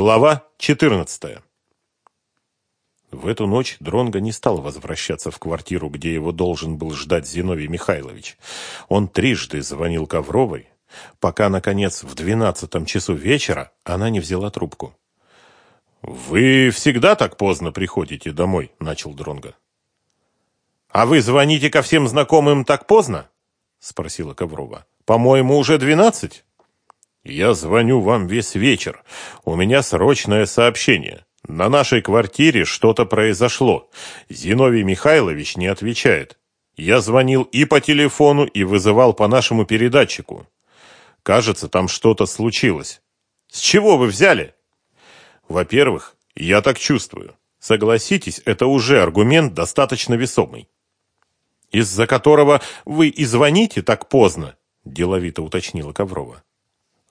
Глава 14. В эту ночь Дронго не стал возвращаться в квартиру, где его должен был ждать Зиновий Михайлович. Он трижды звонил Ковровой, пока, наконец, в двенадцатом часу вечера она не взяла трубку. «Вы всегда так поздно приходите домой?» – начал Дронго. «А вы звоните ко всем знакомым так поздно?» – спросила Коврова. «По-моему, уже двенадцать?» Я звоню вам весь вечер. У меня срочное сообщение. На нашей квартире что-то произошло. Зиновий Михайлович не отвечает. Я звонил и по телефону, и вызывал по нашему передатчику. Кажется, там что-то случилось. С чего вы взяли? Во-первых, я так чувствую. Согласитесь, это уже аргумент достаточно весомый. Из-за которого вы и звоните так поздно, деловито уточнила Коврова.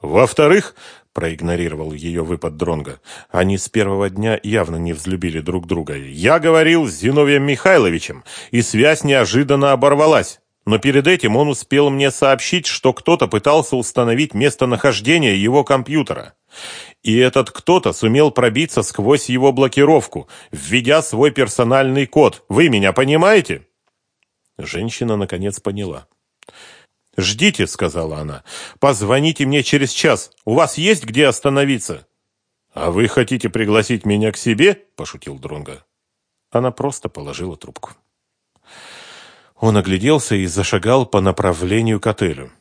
Во-вторых, проигнорировал ее выпад Дронга. Они с первого дня явно не взлюбили друг друга. Я говорил с Зиновием Михайловичем, и связь неожиданно оборвалась. Но перед этим он успел мне сообщить, что кто-то пытался установить местонахождение его компьютера. И этот кто-то сумел пробиться сквозь его блокировку, введя свой персональный код. Вы меня понимаете? Женщина наконец поняла. «Ждите», — сказала она. «Позвоните мне через час. У вас есть где остановиться?» «А вы хотите пригласить меня к себе?» — пошутил Дронга. Она просто положила трубку. Он огляделся и зашагал по направлению к отелю.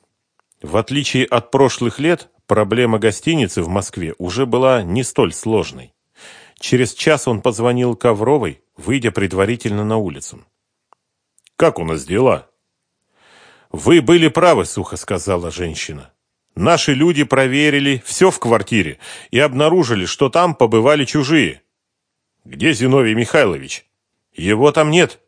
В отличие от прошлых лет, проблема гостиницы в Москве уже была не столь сложной. Через час он позвонил Ковровой, выйдя предварительно на улицу. «Как у нас дела?» «Вы были правы», — сухо сказала женщина. «Наши люди проверили все в квартире и обнаружили, что там побывали чужие». «Где Зиновий Михайлович?» «Его там нет».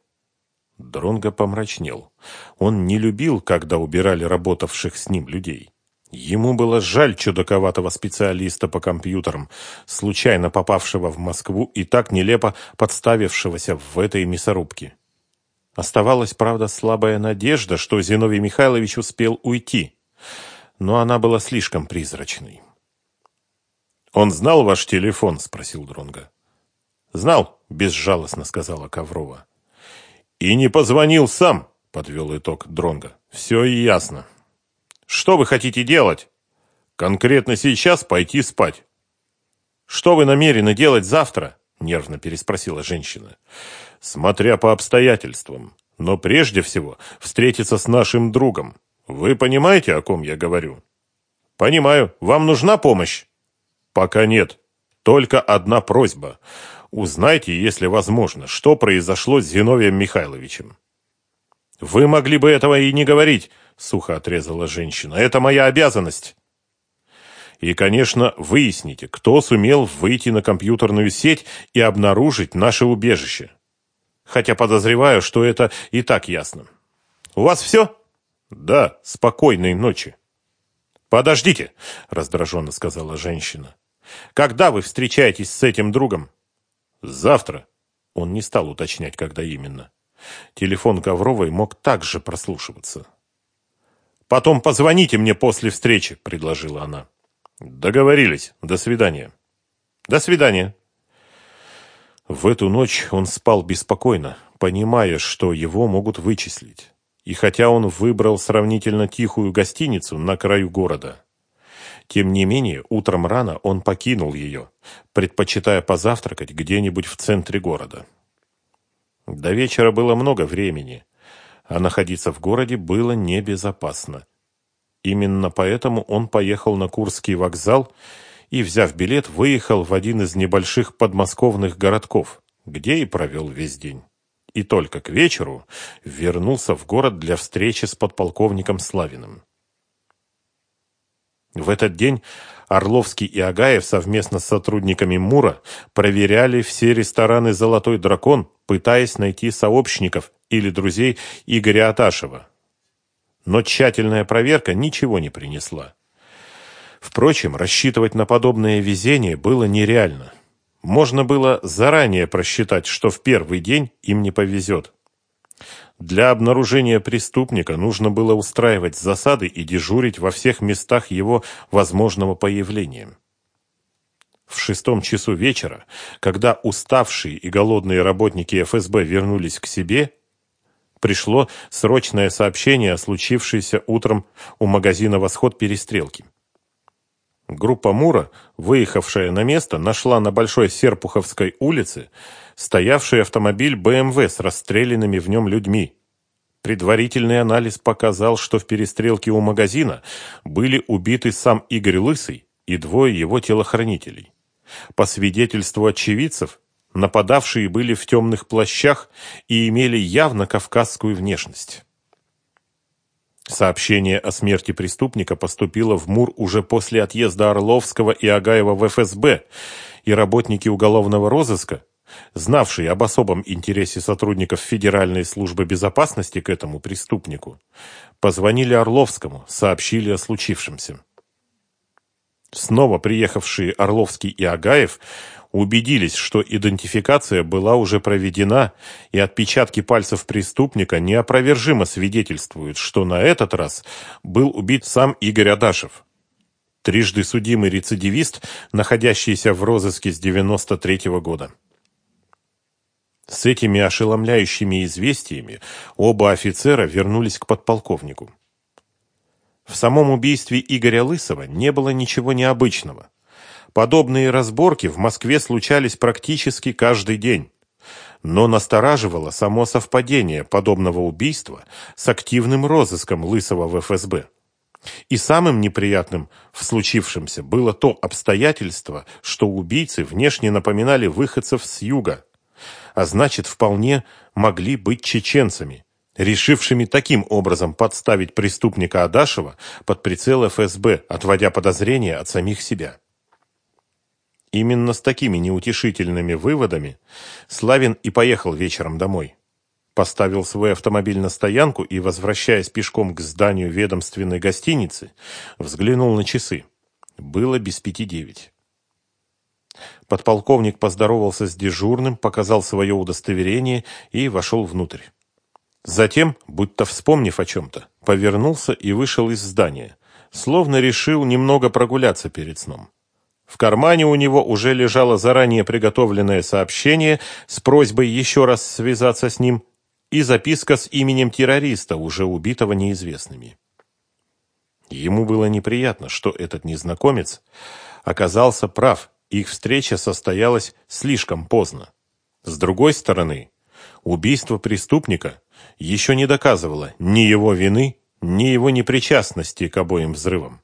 Дронго помрачнел. Он не любил, когда убирали работавших с ним людей. Ему было жаль чудаковатого специалиста по компьютерам, случайно попавшего в Москву и так нелепо подставившегося в этой мясорубке. Оставалась, правда, слабая надежда, что Зиновий Михайлович успел уйти, но она была слишком призрачной. «Он знал ваш телефон?» – спросил Дронга. «Знал», – безжалостно сказала Коврова. «И не позвонил сам», – подвел итог Дронга. «Все ясно». «Что вы хотите делать?» «Конкретно сейчас пойти спать». «Что вы намерены делать завтра?» – нервно переспросила женщина. «Смотря по обстоятельствам. Но прежде всего встретиться с нашим другом. Вы понимаете, о ком я говорю?» «Понимаю. Вам нужна помощь?» «Пока нет. Только одна просьба. Узнайте, если возможно, что произошло с Зиновием Михайловичем». «Вы могли бы этого и не говорить», — сухо отрезала женщина. «Это моя обязанность». И, конечно, выясните, кто сумел выйти на компьютерную сеть и обнаружить наше убежище. Хотя подозреваю, что это и так ясно. У вас все? Да, спокойной ночи. Подождите, раздраженно сказала женщина. Когда вы встречаетесь с этим другом? Завтра. Он не стал уточнять, когда именно. Телефон Ковровой мог также прослушиваться. «Потом позвоните мне после встречи», — предложила она. Договорились. До свидания. До свидания. В эту ночь он спал беспокойно, понимая, что его могут вычислить. И хотя он выбрал сравнительно тихую гостиницу на краю города, тем не менее, утром рано он покинул ее, предпочитая позавтракать где-нибудь в центре города. До вечера было много времени, а находиться в городе было небезопасно. Именно поэтому он поехал на Курский вокзал и, взяв билет, выехал в один из небольших подмосковных городков, где и провел весь день. И только к вечеру вернулся в город для встречи с подполковником Славиным. В этот день Орловский и Агаев совместно с сотрудниками МУРа проверяли все рестораны «Золотой дракон», пытаясь найти сообщников или друзей Игоря Аташева, но тщательная проверка ничего не принесла. Впрочем, рассчитывать на подобное везение было нереально. Можно было заранее просчитать, что в первый день им не повезет. Для обнаружения преступника нужно было устраивать засады и дежурить во всех местах его возможного появления. В шестом часу вечера, когда уставшие и голодные работники ФСБ вернулись к себе, пришло срочное сообщение о случившейся утром у магазина «Восход» перестрелки. Группа Мура, выехавшая на место, нашла на Большой Серпуховской улице стоявший автомобиль БМВ с расстрелянными в нем людьми. Предварительный анализ показал, что в перестрелке у магазина были убиты сам Игорь Лысый и двое его телохранителей. По свидетельству очевидцев, нападавшие были в темных плащах и имели явно кавказскую внешность. Сообщение о смерти преступника поступило в МУР уже после отъезда Орловского и Агаева в ФСБ, и работники уголовного розыска, знавшие об особом интересе сотрудников Федеральной службы безопасности к этому преступнику, позвонили Орловскому, сообщили о случившемся. Снова приехавшие Орловский и Агаев убедились, что идентификация была уже проведена, и отпечатки пальцев преступника неопровержимо свидетельствуют, что на этот раз был убит сам Игорь Адашев. Трижды судимый рецидивист, находящийся в розыске с 93 -го года. С этими ошеломляющими известиями оба офицера вернулись к подполковнику. В самом убийстве Игоря Лысова не было ничего необычного. Подобные разборки в Москве случались практически каждый день. Но настораживало само совпадение подобного убийства с активным розыском Лысого в ФСБ. И самым неприятным в случившемся было то обстоятельство, что убийцы внешне напоминали выходцев с юга, а значит, вполне могли быть чеченцами, решившими таким образом подставить преступника Адашева под прицел ФСБ, отводя подозрения от самих себя. Именно с такими неутешительными выводами Славин и поехал вечером домой. Поставил свой автомобиль на стоянку и, возвращаясь пешком к зданию ведомственной гостиницы, взглянул на часы. Было без пяти девять. Подполковник поздоровался с дежурным, показал свое удостоверение и вошел внутрь. Затем, будто вспомнив о чем-то, повернулся и вышел из здания, словно решил немного прогуляться перед сном. В кармане у него уже лежало заранее приготовленное сообщение с просьбой еще раз связаться с ним и записка с именем террориста, уже убитого неизвестными. Ему было неприятно, что этот незнакомец оказался прав, их встреча состоялась слишком поздно. С другой стороны, убийство преступника еще не доказывало ни его вины, ни его непричастности к обоим взрывам.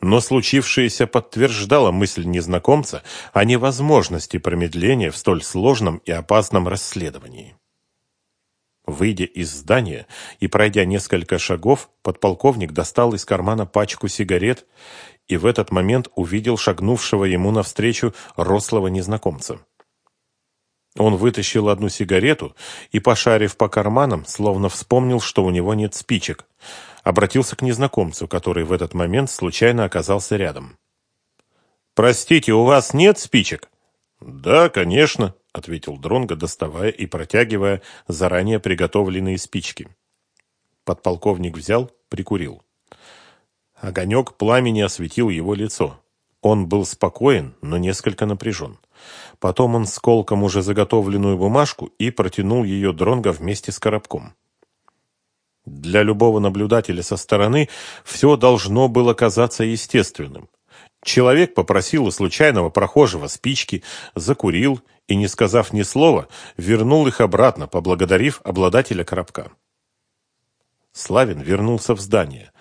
Но случившееся подтверждало мысль незнакомца о невозможности промедления в столь сложном и опасном расследовании. Выйдя из здания и пройдя несколько шагов, подполковник достал из кармана пачку сигарет и в этот момент увидел шагнувшего ему навстречу рослого незнакомца. Он вытащил одну сигарету и, пошарив по карманам, словно вспомнил, что у него нет спичек, обратился к незнакомцу, который в этот момент случайно оказался рядом. «Простите, у вас нет спичек?» «Да, конечно», — ответил Дронго, доставая и протягивая заранее приготовленные спички. Подполковник взял, прикурил. Огонек пламени осветил его лицо. Он был спокоен, но несколько напряжен. Потом он сколком уже заготовленную бумажку и протянул ее Дронго вместе с коробком. Для любого наблюдателя со стороны все должно было казаться естественным. Человек попросил у случайного прохожего спички, закурил и, не сказав ни слова, вернул их обратно, поблагодарив обладателя коробка. Славин вернулся в здание,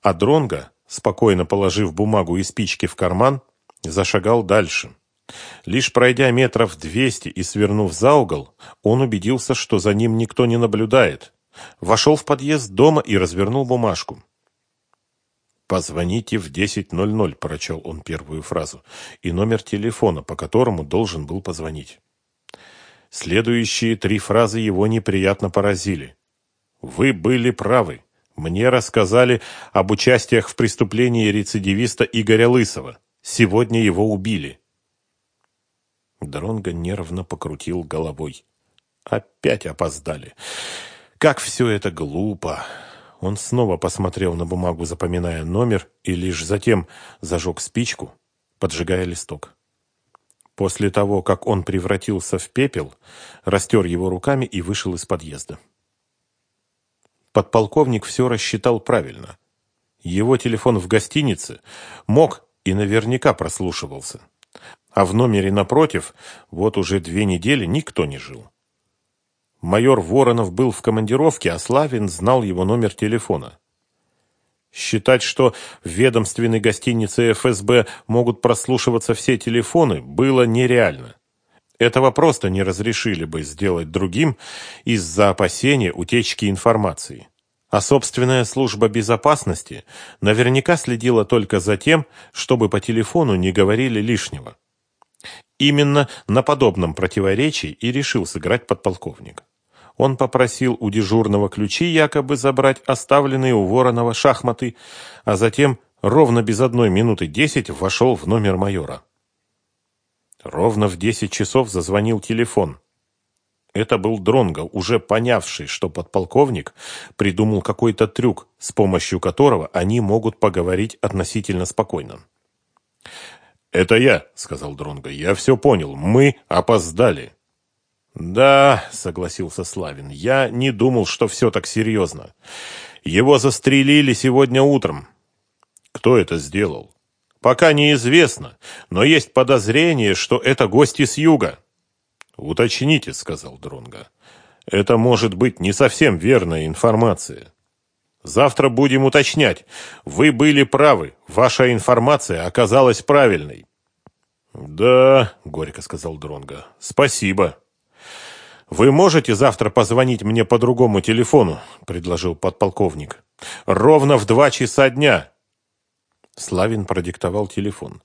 а Дронго, спокойно положив бумагу и спички в карман, зашагал дальше. Лишь пройдя метров двести и свернув за угол, он убедился, что за ним никто не наблюдает, Вошел в подъезд дома и развернул бумажку. «Позвоните в 10.00», — прочел он первую фразу, и номер телефона, по которому должен был позвонить. Следующие три фразы его неприятно поразили. «Вы были правы. Мне рассказали об участиях в преступлении рецидивиста Игоря Лысова. Сегодня его убили». Дронго нервно покрутил головой. «Опять опоздали». Как все это глупо! Он снова посмотрел на бумагу, запоминая номер, и лишь затем зажег спичку, поджигая листок. После того, как он превратился в пепел, растер его руками и вышел из подъезда. Подполковник все рассчитал правильно. Его телефон в гостинице мог и наверняка прослушивался. А в номере напротив вот уже две недели никто не жил. Майор Воронов был в командировке, а Славин знал его номер телефона. Считать, что в ведомственной гостинице ФСБ могут прослушиваться все телефоны, было нереально. Этого просто не разрешили бы сделать другим из-за опасения утечки информации. А собственная служба безопасности наверняка следила только за тем, чтобы по телефону не говорили лишнего. Именно на подобном противоречии и решил сыграть подполковник он попросил у дежурного ключи якобы забрать оставленные у Воронова шахматы, а затем ровно без одной минуты десять вошел в номер майора. Ровно в десять часов зазвонил телефон. Это был Дронго, уже понявший, что подполковник придумал какой-то трюк, с помощью которого они могут поговорить относительно спокойно. «Это я», — сказал Дронго. «Я все понял. Мы опоздали». «Да», — согласился Славин, — «я не думал, что все так серьезно. Его застрелили сегодня утром». «Кто это сделал?» «Пока неизвестно, но есть подозрение, что это гости с юга». «Уточните», — сказал Дронга. «Это может быть не совсем верная информация». «Завтра будем уточнять. Вы были правы. Ваша информация оказалась правильной». «Да», — горько сказал Дронга. «Спасибо». «Вы можете завтра позвонить мне по другому телефону?» – предложил подполковник. «Ровно в два часа дня!» Славин продиктовал телефон.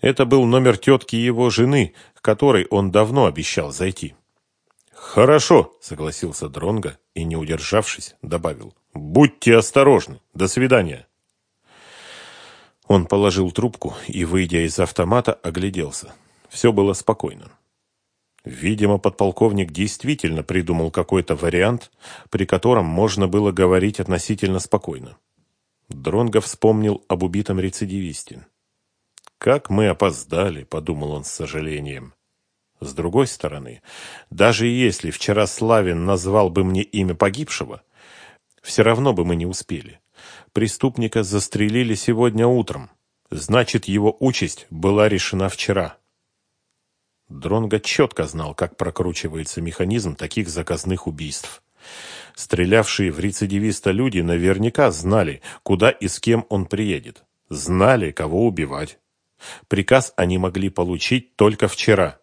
Это был номер тетки его жены, к которой он давно обещал зайти. «Хорошо», — согласился Дронга и, не удержавшись, добавил. «Будьте осторожны. До свидания». Он положил трубку и, выйдя из автомата, огляделся. Все было спокойно. Видимо, подполковник действительно придумал какой-то вариант, при котором можно было говорить относительно спокойно. Дронго вспомнил об убитом рецидивисте. «Как мы опоздали», — подумал он с сожалением. С другой стороны, даже если вчера Славин назвал бы мне имя погибшего, все равно бы мы не успели. Преступника застрелили сегодня утром. Значит, его участь была решена вчера. Дронго четко знал, как прокручивается механизм таких заказных убийств. Стрелявшие в рецидивиста люди наверняка знали, куда и с кем он приедет. Знали, кого убивать. Приказ они могли получить только вчера.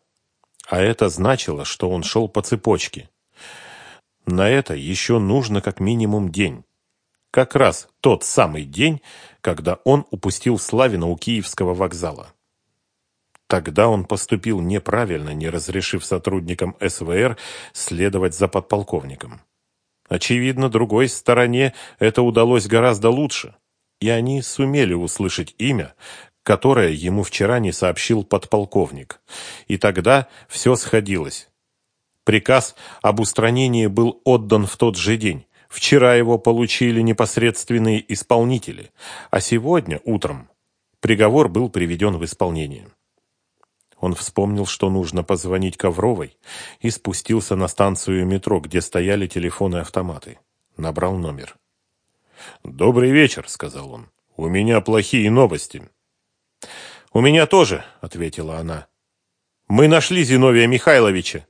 А это значило, что он шел по цепочке. На это еще нужно как минимум день. Как раз тот самый день, когда он упустил Славина у Киевского вокзала. Тогда он поступил неправильно, не разрешив сотрудникам СВР следовать за подполковником. Очевидно, другой стороне это удалось гораздо лучше, и они сумели услышать имя, которое ему вчера не сообщил подполковник. И тогда все сходилось. Приказ об устранении был отдан в тот же день. Вчера его получили непосредственные исполнители, а сегодня, утром, приговор был приведен в исполнение. Он вспомнил, что нужно позвонить Ковровой, и спустился на станцию метро, где стояли телефоны-автоматы. Набрал номер. «Добрый вечер», — сказал он. «У меня плохие новости». «У меня тоже», — ответила она. «Мы нашли Зиновия Михайловича».